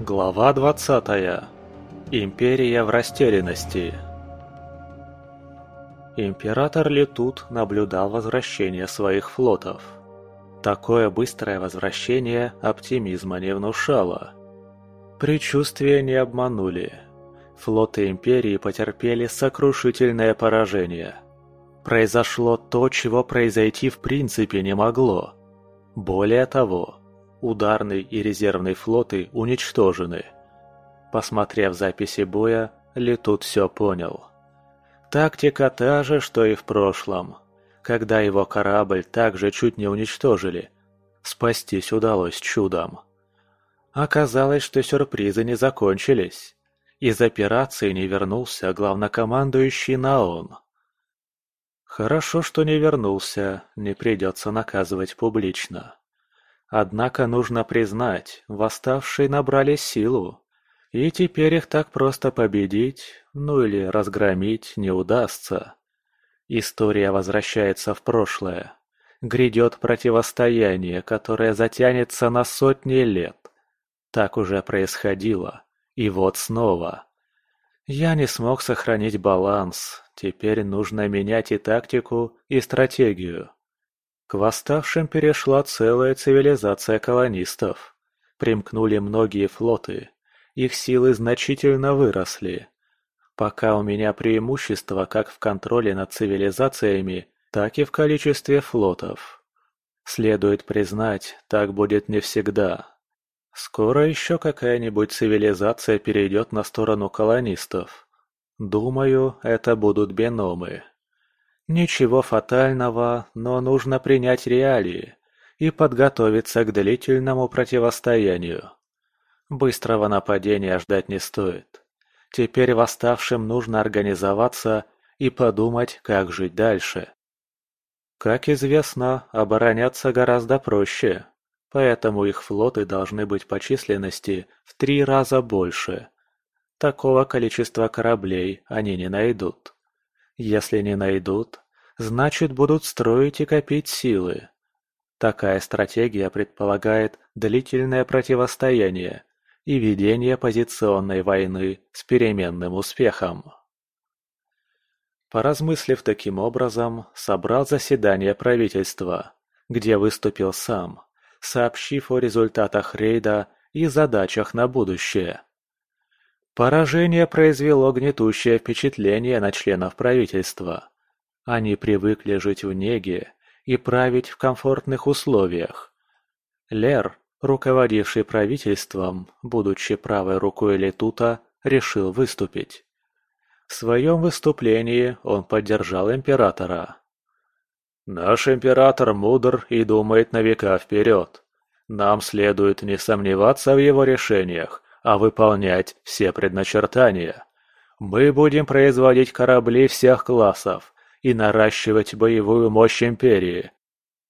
Глава 20. Империя в растерянности. Император Летут наблюдал возвращение своих флотов. Такое быстрое возвращение оптимизма не внушало. Предчувствия не обманули. Флоты Империи потерпели сокрушительное поражение. Произошло то, чего произойти в принципе не могло. Более того, Ударный и резервный флоты уничтожены. Посмотрев записи боя, Летут все понял. Тактика та же, что и в прошлом, когда его корабль также чуть не уничтожили. Спастись удалось чудом. Оказалось, что сюрпризы не закончились. Из операции не вернулся главнокомандующий Наон. Хорошо, что не вернулся, не придется наказывать публично. Однако нужно признать, восставшие набрали силу, и теперь их так просто победить, ну или разгромить, не удастся. История возвращается в прошлое. Грядет противостояние, которое затянется на сотни лет. Так уже происходило. И вот снова. Я не смог сохранить баланс, теперь нужно менять и тактику, и стратегию. К восставшим перешла целая цивилизация колонистов. Примкнули многие флоты. Их силы значительно выросли. Пока у меня преимущество как в контроле над цивилизациями, так и в количестве флотов. Следует признать, так будет не всегда. Скоро еще какая-нибудь цивилизация перейдет на сторону колонистов. Думаю, это будут беномы. Ничего фатального, но нужно принять реалии и подготовиться к длительному противостоянию. Быстрого нападения ждать не стоит. Теперь восставшим нужно организоваться и подумать, как жить дальше. Как известно, обороняться гораздо проще, поэтому их флоты должны быть по численности в три раза больше. Такого количества кораблей они не найдут. Если не найдут, значит будут строить и копить силы. Такая стратегия предполагает длительное противостояние и ведение позиционной войны с переменным успехом. Поразмыслив таким образом, собрал заседание правительства, где выступил сам, сообщив о результатах рейда и задачах на будущее. Поражение произвело гнетущее впечатление на членов правительства. Они привыкли жить в неге и править в комфортных условиях. Лер, руководивший правительством, будучи правой рукой Летута, решил выступить. В своем выступлении он поддержал императора. «Наш император мудр и думает на века вперед. Нам следует не сомневаться в его решениях, а выполнять все предначертания. Мы будем производить корабли всех классов и наращивать боевую мощь Империи.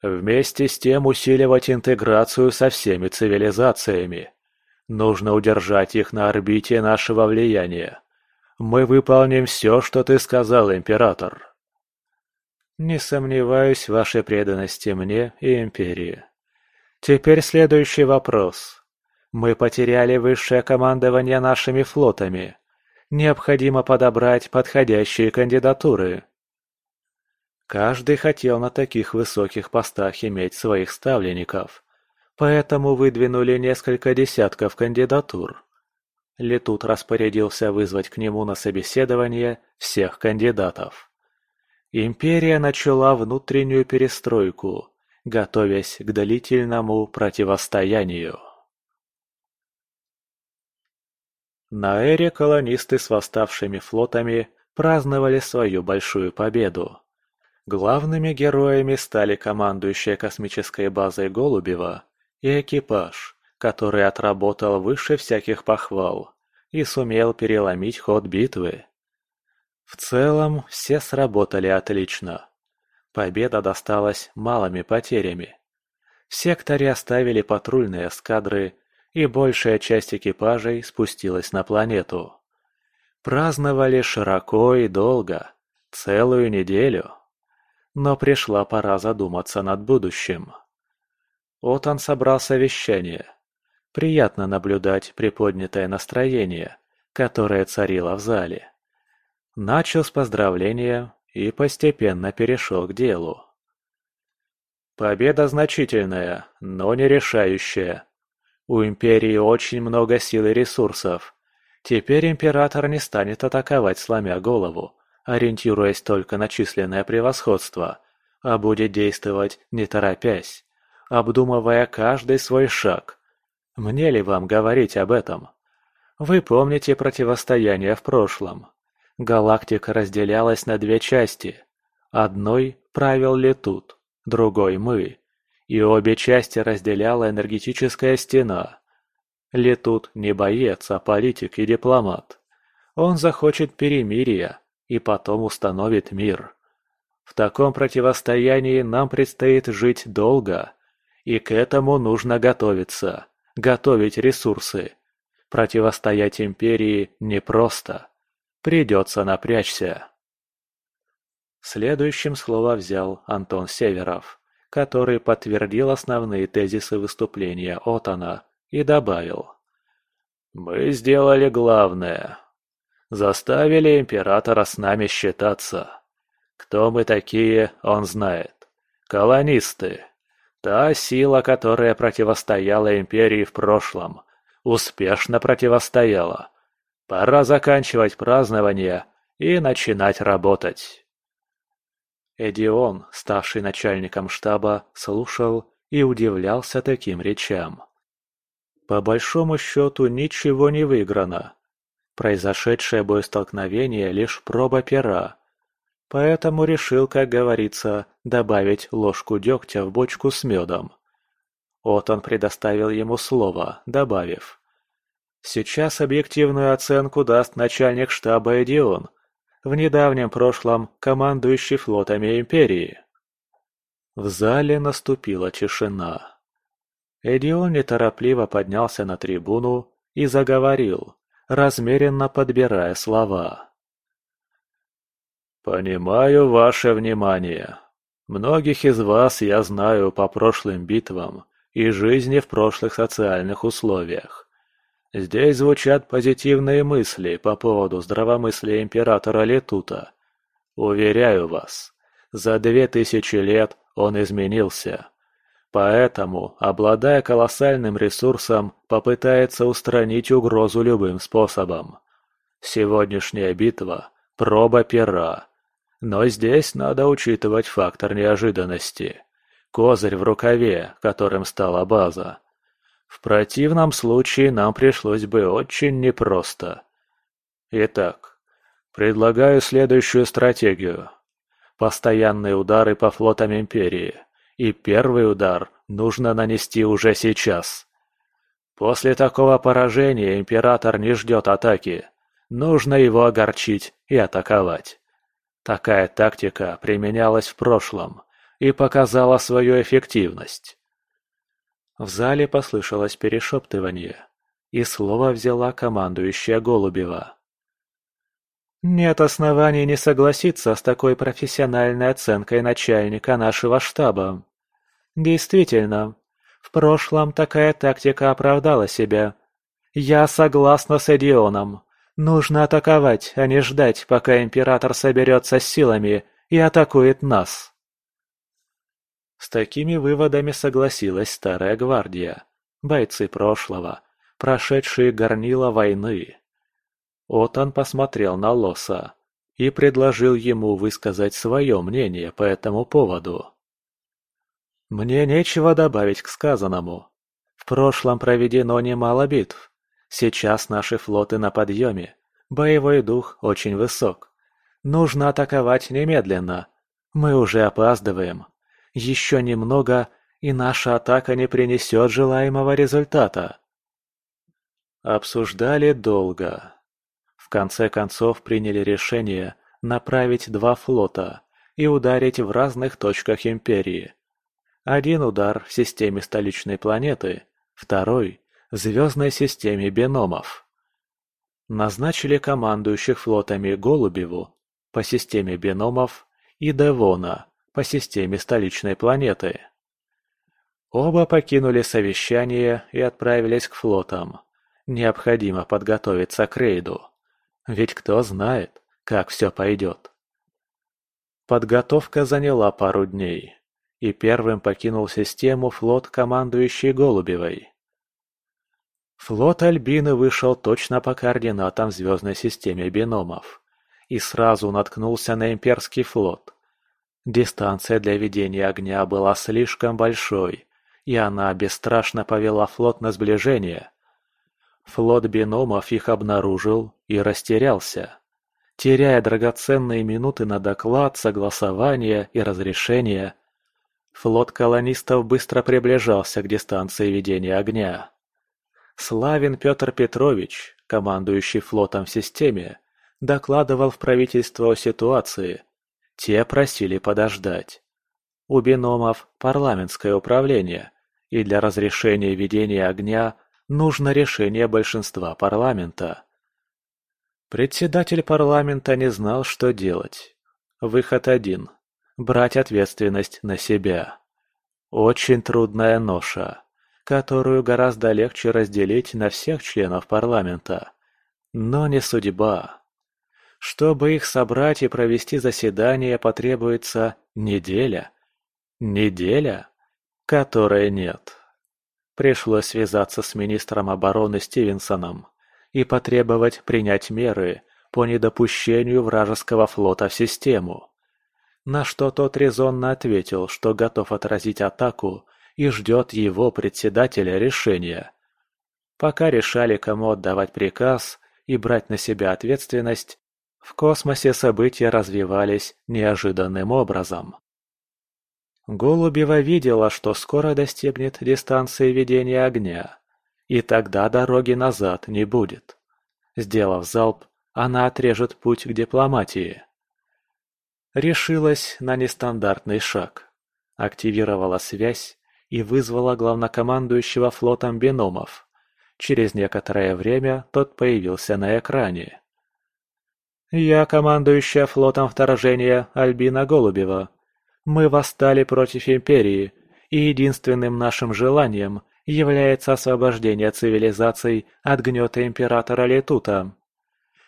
Вместе с тем усиливать интеграцию со всеми цивилизациями. Нужно удержать их на орбите нашего влияния. Мы выполним все, что ты сказал, Император. Не сомневаюсь в вашей преданности мне и Империи. Теперь следующий вопрос. Мы потеряли высшее командование нашими флотами. Необходимо подобрать подходящие кандидатуры. Каждый хотел на таких высоких постах иметь своих ставленников, поэтому выдвинули несколько десятков кандидатур. Летут распорядился вызвать к нему на собеседование всех кандидатов. Империя начала внутреннюю перестройку, готовясь к длительному противостоянию. На Эре колонисты с восставшими флотами праздновали свою большую победу. Главными героями стали командующая космической базой Голубева и экипаж, который отработал выше всяких похвал и сумел переломить ход битвы. В целом, все сработали отлично. Победа досталась малыми потерями. В секторе оставили патрульные эскадры и большая часть экипажей спустилась на планету. Праздновали широко и долго, целую неделю. Но пришла пора задуматься над будущим. Отан собрал совещание. Приятно наблюдать приподнятое настроение, которое царило в зале. Начал с поздравления и постепенно перешел к делу. Победа значительная, но не решающая. У Империи очень много сил и ресурсов. Теперь Император не станет атаковать, сломя голову, ориентируясь только на численное превосходство, а будет действовать не торопясь, обдумывая каждый свой шаг. Мне ли вам говорить об этом? Вы помните противостояние в прошлом. Галактика разделялась на две части. Одной правил Летут, другой мы. И обе части разделяла энергетическая стена. Летут не боец, а политик и дипломат. Он захочет перемирия и потом установит мир. В таком противостоянии нам предстоит жить долго, и к этому нужно готовиться, готовить ресурсы. Противостоять империи непросто. Придется напрячься. Следующим слово взял Антон Северов, который подтвердил основные тезисы выступления Отана и добавил. «Мы сделали главное. Заставили императора с нами считаться. Кто мы такие, он знает. Колонисты. Та сила, которая противостояла империи в прошлом, успешно противостояла. Пора заканчивать празднование и начинать работать. Эдион, ставший начальником штаба, слушал и удивлялся таким речам. По большому счету ничего не выиграно. Произошедшее боестолкновение лишь проба пера, Поэтому решил, как говорится, добавить ложку дегтя в бочку с медом. Вот он предоставил ему слово, добавив. Сейчас объективную оценку даст начальник штаба Эдион, в недавнем прошлом командующий флотами Империи. В зале наступила тишина. Эдион неторопливо поднялся на трибуну и заговорил, размеренно подбирая слова. «Понимаю ваше внимание. Многих из вас я знаю по прошлым битвам и жизни в прошлых социальных условиях. Здесь звучат позитивные мысли по поводу здравомыслия императора Летута. Уверяю вас, за две тысячи лет он изменился. Поэтому, обладая колоссальным ресурсом, попытается устранить угрозу любым способом. Сегодняшняя битва – проба пера, но здесь надо учитывать фактор неожиданности. Козырь в рукаве, которым стала база. В противном случае нам пришлось бы очень непросто. Итак, предлагаю следующую стратегию. Постоянные удары по флотам Империи. И первый удар нужно нанести уже сейчас. После такого поражения Император не ждет атаки. Нужно его огорчить и атаковать. Такая тактика применялась в прошлом и показала свою эффективность. В зале послышалось перешептывание, и слово взяла командующая Голубева. «Нет оснований не согласиться с такой профессиональной оценкой начальника нашего штаба. Действительно, в прошлом такая тактика оправдала себя. Я согласна с Эдионом. Нужно атаковать, а не ждать, пока Император соберется с силами и атакует нас. С такими выводами согласилась Старая Гвардия, бойцы прошлого, прошедшие горнила войны. Отан посмотрел на Лоса и предложил ему высказать свое мнение по этому поводу. «Мне нечего добавить к сказанному. В прошлом проведено немало битв, Сейчас наши флоты на подъеме. Боевой дух очень высок. Нужно атаковать немедленно. Мы уже опаздываем. Еще немного, и наша атака не принесет желаемого результата. Обсуждали долго. В конце концов приняли решение направить два флота и ударить в разных точках Империи. Один удар в системе столичной планеты, второй в звездной системе Беномов. Назначили командующих флотами Голубеву по системе Беномов и Девона по системе столичной планеты. Оба покинули совещание и отправились к флотам. Необходимо подготовиться к рейду. Ведь кто знает, как все пойдет. Подготовка заняла пару дней, и первым покинул систему флот командующий Голубевой. Флот Альбины вышел точно по координатам звездной системы биномов и сразу наткнулся на имперский флот. Дистанция для ведения огня была слишком большой, и она бесстрашно повела флот на сближение. Флот биномов их обнаружил и растерялся, теряя драгоценные минуты на доклад, согласование и разрешение. Флот колонистов быстро приближался к дистанции ведения огня. Славин Петр Петрович, командующий флотом в системе, докладывал в правительство о ситуации. Те просили подождать. У биномов парламентское управление, и для разрешения ведения огня нужно решение большинства парламента. Председатель парламента не знал, что делать. Выход один – брать ответственность на себя. Очень трудная ноша которую гораздо легче разделить на всех членов парламента. Но не судьба. Чтобы их собрать и провести заседание, потребуется неделя. Неделя, которой нет. Пришлось связаться с министром обороны Стивенсоном и потребовать принять меры по недопущению вражеского флота в систему. На что тот резонно ответил, что готов отразить атаку и ждет его председателя решения. Пока решали, кому отдавать приказ и брать на себя ответственность, в космосе события развивались неожиданным образом. Голубева видела, что скоро достигнет дистанции ведения огня, и тогда дороги назад не будет. Сделав залп, она отрежет путь к дипломатии. Решилась на нестандартный шаг. Активировала связь и вызвала главнокомандующего флотом биномов. Через некоторое время тот появился на экране. «Я командующая флотом вторжения Альбина Голубева. Мы восстали против Империи, и единственным нашим желанием является освобождение цивилизаций от гнета Императора Летута.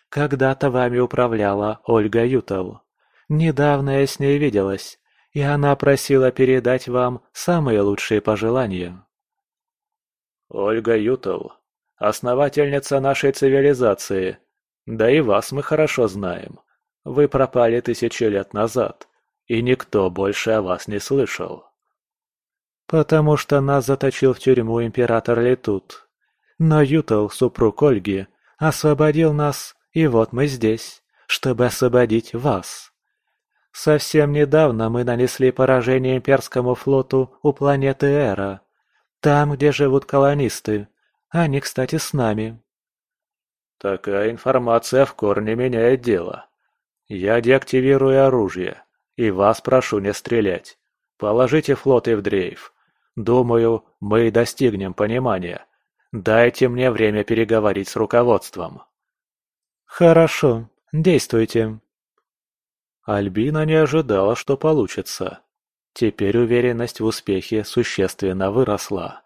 Когда-то вами управляла Ольга Ютел. Недавно я с ней виделась, и она просила передать вам самые лучшие пожелания. Ольга Ютл, основательница нашей цивилизации, да и вас мы хорошо знаем. Вы пропали тысячи лет назад, и никто больше о вас не слышал. Потому что нас заточил в тюрьму император Летут. Но Ютл, супруг Ольги, освободил нас, и вот мы здесь, чтобы освободить вас. Совсем недавно мы нанесли поражение имперскому флоту у планеты Эра. Там, где живут колонисты. Они, кстати, с нами. Такая информация в корне меняет дело. Я деактивирую оружие, и вас прошу не стрелять. Положите флоты в дрейф. Думаю, мы достигнем понимания. Дайте мне время переговорить с руководством. Хорошо, действуйте. Альбина не ожидала, что получится. Теперь уверенность в успехе существенно выросла.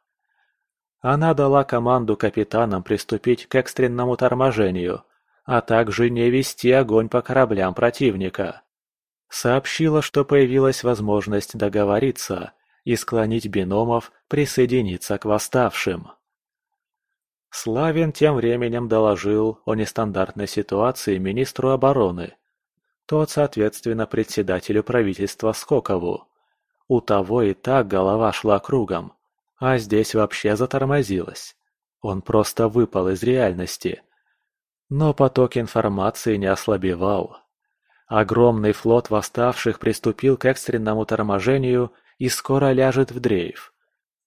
Она дала команду капитанам приступить к экстренному торможению, а также не вести огонь по кораблям противника. Сообщила, что появилась возможность договориться и склонить биномов присоединиться к восставшим. Славин тем временем доложил о нестандартной ситуации министру обороны тот, соответственно, председателю правительства Скокову. У того и так голова шла кругом, а здесь вообще затормозилась. Он просто выпал из реальности. Но поток информации не ослабевал. Огромный флот восставших приступил к экстренному торможению и скоро ляжет в дрейф.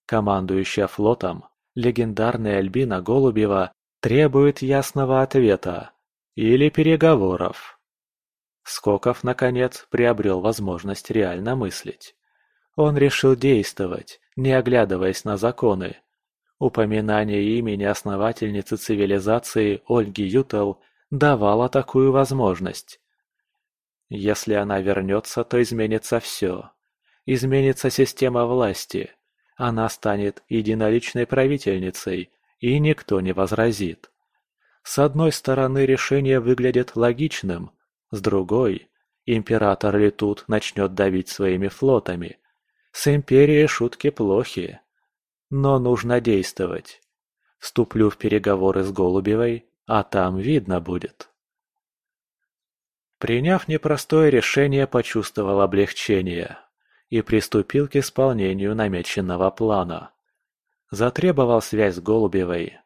Командующая флотом, легендарная Альбина Голубева, требует ясного ответа или переговоров. Скоков, наконец, приобрел возможность реально мыслить. Он решил действовать, не оглядываясь на законы. Упоминание имени основательницы цивилизации Ольги Ютел давало такую возможность. Если она вернется, то изменится все. Изменится система власти. она станет единоличной правительницей, и никто не возразит. С одной стороны решение выглядит логичным, с другой – император ли тут начнет давить своими флотами. С империей шутки плохи. Но нужно действовать. Вступлю в переговоры с Голубевой, а там видно будет. Приняв непростое решение, почувствовал облегчение и приступил к исполнению намеченного плана. Затребовал связь с Голубевой.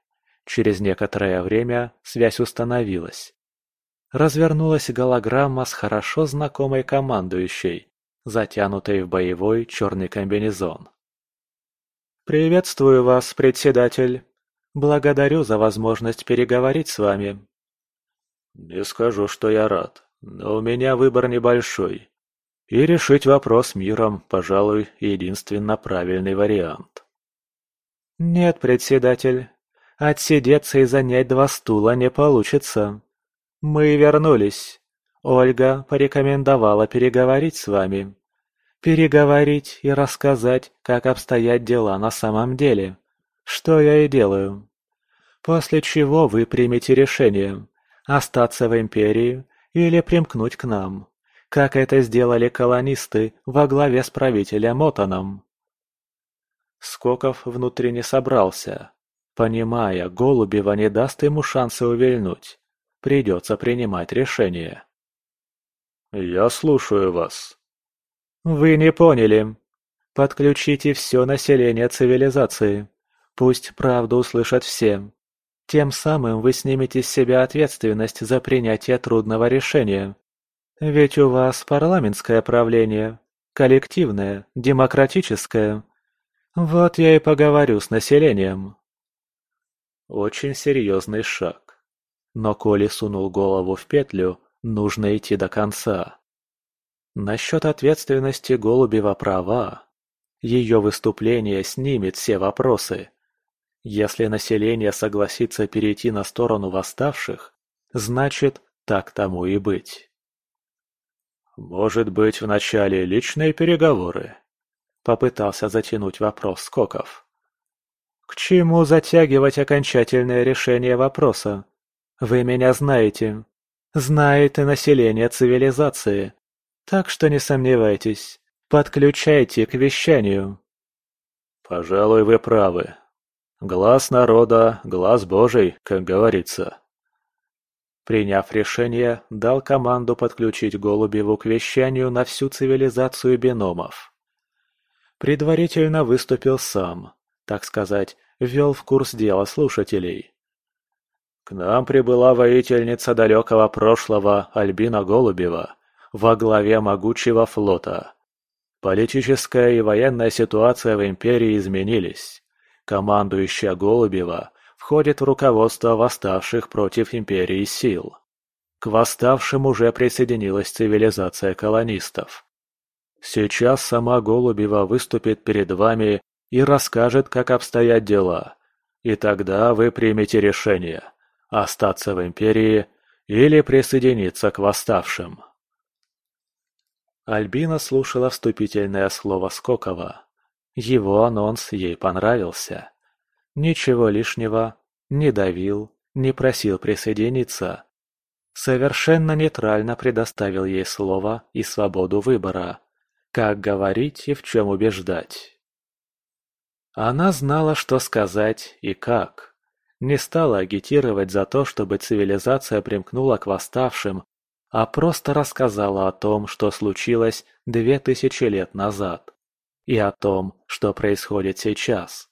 Через некоторое время связь установилась. Развернулась голограмма с хорошо знакомой командующей, затянутой в боевой черный комбинезон. «Приветствую вас, председатель. Благодарю за возможность переговорить с вами». «Не скажу, что я рад, но у меня выбор небольшой. И решить вопрос миром, пожалуй, единственно правильный вариант. Нет, председатель, отсидеться и занять два стула не получится. Мы вернулись. Ольга порекомендовала переговорить с вами. Переговорить и рассказать, как обстоят дела на самом деле. Что я и делаю. После чего вы примете решение, остаться в Империи или примкнуть к нам как это сделали колонисты во главе с правителем Отоном. Скоков внутренне собрался, понимая, Голубева не даст ему шанса увильнуть. Придется принимать решение. «Я слушаю вас». «Вы не поняли. Подключите все население цивилизации. Пусть правду услышат все. Тем самым вы снимете с себя ответственность за принятие трудного решения. Ведь у вас парламентское правление, коллективное, демократическое. Вот я и поговорю с населением. Очень серьезный шаг. Но Коли сунул голову в петлю, нужно идти до конца. Насчет ответственности Голубева права. Ее выступление снимет все вопросы. Если население согласится перейти на сторону восставших, значит, так тому и быть. «Может быть, вначале личные переговоры?» Попытался затянуть вопрос Скоков. «К чему затягивать окончательное решение вопроса? Вы меня знаете. Знает и население цивилизации. Так что не сомневайтесь. Подключайте к вещанию». «Пожалуй, вы правы. Глаз народа, глаз Божий, как говорится». Приняв решение, дал команду подключить Голубеву к вещанию на всю цивилизацию биномов. Предварительно выступил сам, так сказать, ввел в курс дела слушателей. К нам прибыла воительница далекого прошлого Альбина Голубева во главе могучего флота. Политическая и военная ситуация в империи изменились. Командующая Голубева входит в руководство восставших против империи сил. К восставшим уже присоединилась цивилизация колонистов. Сейчас сама Голубева выступит перед вами и расскажет, как обстоят дела. И тогда вы примете решение – остаться в империи или присоединиться к восставшим. Альбина слушала вступительное слово Скокова. Его анонс ей понравился. Ничего лишнего, не давил, не просил присоединиться. Совершенно нейтрально предоставил ей слово и свободу выбора, как говорить и в чем убеждать. Она знала, что сказать и как. Не стала агитировать за то, чтобы цивилизация примкнула к восставшим, а просто рассказала о том, что случилось две тысячи лет назад, и о том, что происходит сейчас.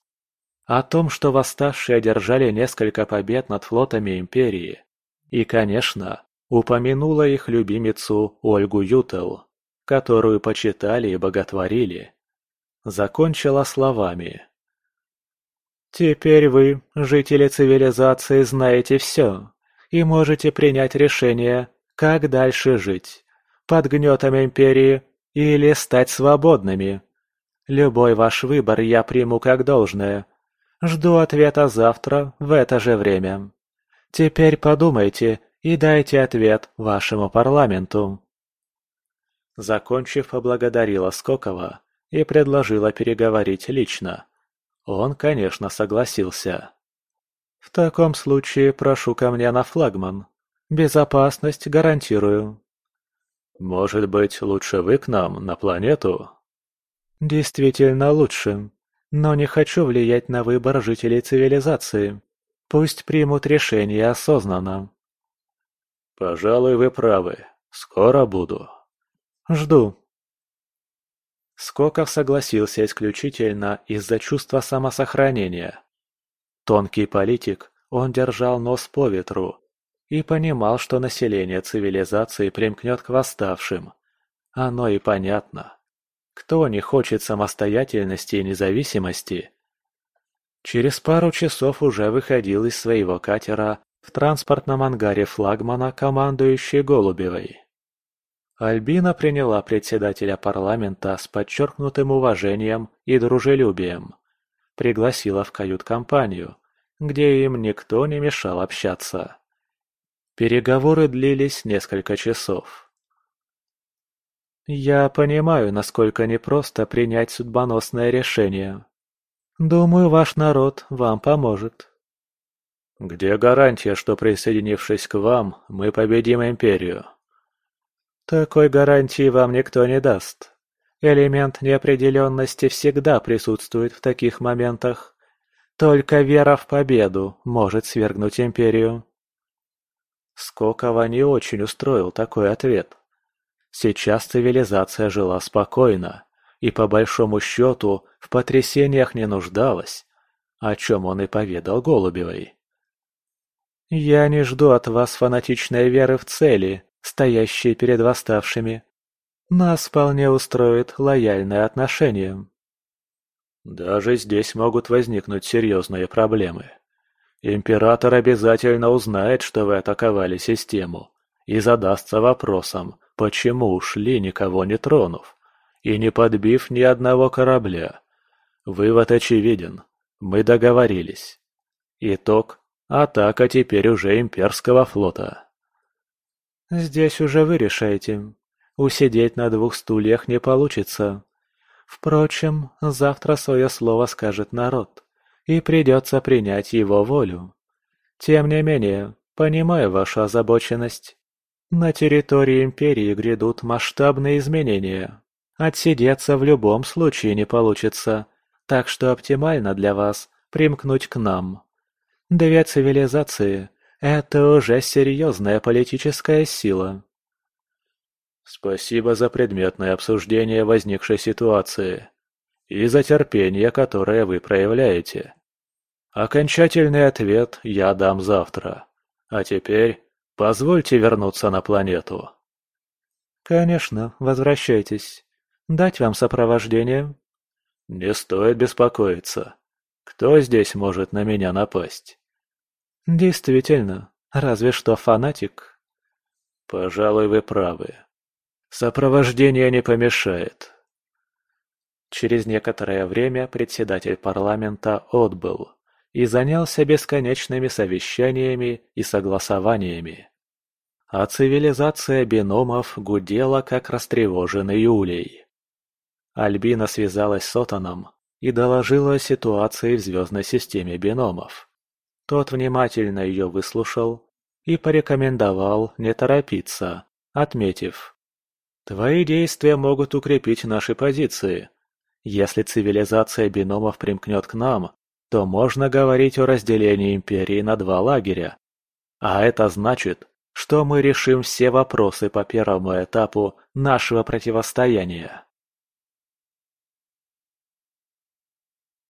О том, что восставшие одержали несколько побед над флотами Империи. И, конечно, упомянула их любимицу Ольгу Ютел, которую почитали и боготворили. Закончила словами. «Теперь вы, жители цивилизации, знаете все и можете принять решение, как дальше жить, под гнетом Империи или стать свободными. Любой ваш выбор я приму как должное, Жду ответа завтра в это же время. Теперь подумайте и дайте ответ вашему парламенту». Закончив, поблагодарила Скокова и предложила переговорить лично. Он, конечно, согласился. «В таком случае прошу ко мне на флагман. Безопасность гарантирую». «Может быть, лучше вы к нам, на планету?» «Действительно лучше. Но не хочу влиять на выбор жителей цивилизации. Пусть примут решение осознанно». «Пожалуй, вы правы. Скоро буду». «Жду». Скоков согласился исключительно из-за чувства самосохранения. Тонкий политик, он держал нос по ветру и понимал, что население цивилизации примкнет к восставшим. Оно и понятно. Кто не хочет самостоятельности и независимости? Через пару часов уже выходил из своего катера в транспортном ангаре флагмана командующий Голубевой. Альбина приняла председателя парламента с подчеркнутым уважением и дружелюбием. Пригласила в кают-компанию, где им никто не мешал общаться. Переговоры длились несколько часов. «Я понимаю, насколько непросто принять судьбоносное решение. Думаю, ваш народ вам поможет». «Где гарантия, что, присоединившись к вам, мы победим Империю?» Такой гарантии вам никто не даст. Элемент неопределенности всегда присутствует в таких моментах. Только вера в победу может свергнуть империю. Скокова не очень устроил такой ответ. Сейчас цивилизация жила спокойно и, по большому счету, в потрясениях не нуждалась, о чем он и поведал Голубевой. «Я не жду от вас фанатичной веры в цели, стоящие перед восставшими. Нас вполне устроит лояльное отношение. Даже здесь могут возникнуть серьезные проблемы. Император обязательно узнает, что вы атаковали систему, и задастся вопросом, почему ушли, никого не тронув, и не подбив ни одного корабля. Вывод очевиден. Мы договорились. Итог – атака теперь уже имперского флота. Здесь уже вы решаете. Усидеть на двух стульях не получится. Впрочем, завтра свое слово скажет народ, и придется принять его волю. Тем не менее, понимаю вашу озабоченность. На территории Империи грядут масштабные изменения. Отсидеться в любом случае не получится, так что оптимально для вас примкнуть к нам. Две цивилизации, это уже серьезная политическая сила. Спасибо за предметное обсуждение возникшей ситуации и за терпение, которое вы проявляете. Окончательный ответ я дам завтра. А теперь позвольте вернуться на планету. Конечно, возвращайтесь. Дать вам сопровождение? Не стоит беспокоиться. Кто здесь может на меня напасть? Действительно, разве что фанатик. Пожалуй, вы правы. Сопровождение не помешает. Через некоторое время председатель парламента отбыл и занялся бесконечными совещаниями и согласованиями. А цивилизация биномов гудела, как растревоженный улей. Альбина связалась с Отаном и доложила о ситуации в звездной системе биномов. Тот внимательно ее выслушал и порекомендовал не торопиться, отметив. «Твои действия могут укрепить наши позиции. Если цивилизация биномов примкнет к нам, то можно говорить о разделении империи на два лагеря. А это значит, что мы решим все вопросы по первому этапу нашего противостояния».